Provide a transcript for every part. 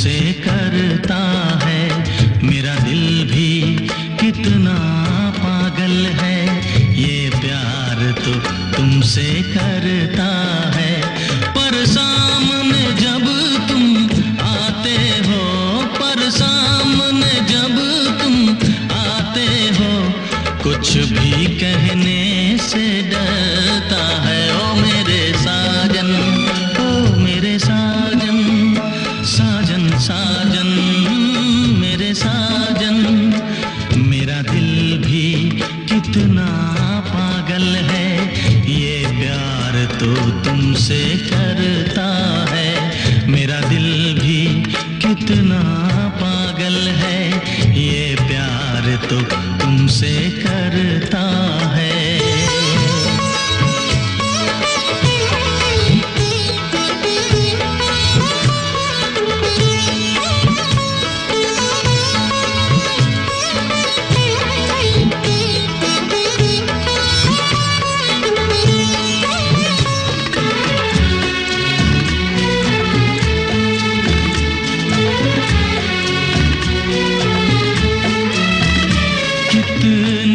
से करता है। मेरा दिल भी कितना पागल है। ये प्यार तो तुमसे करता है। पर सामने जब तुम आते हो, पर सामने जब तुम आते हो, कुछ भी कहने से डर साजन, मेरे साजन, मेरा दिल भी कितना पागल है। ये प्यार तो तुमसे करता है। मेरा दिल भी कितना पागल है। ये प्यार तो तुमसे करता mm -hmm.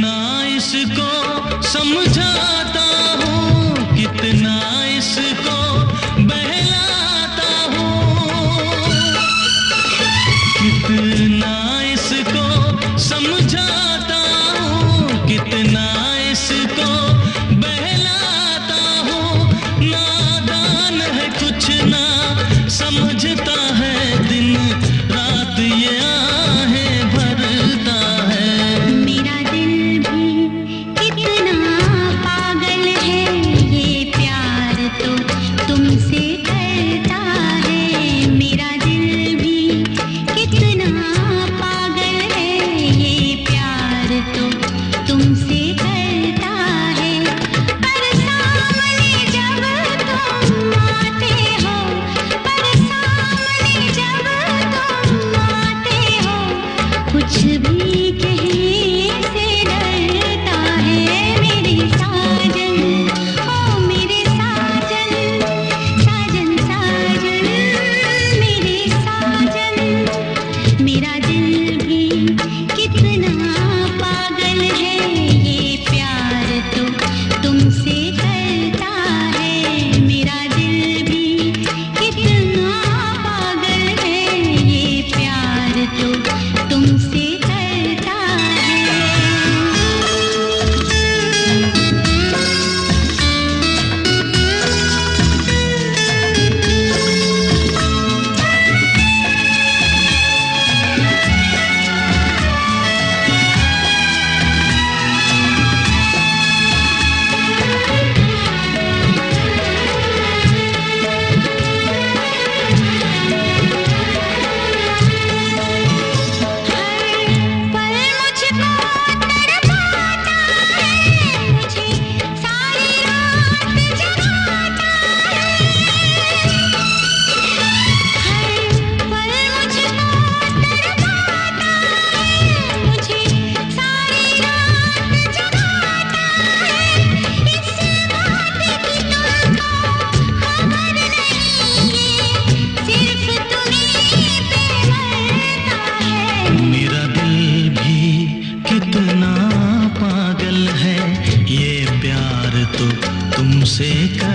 seca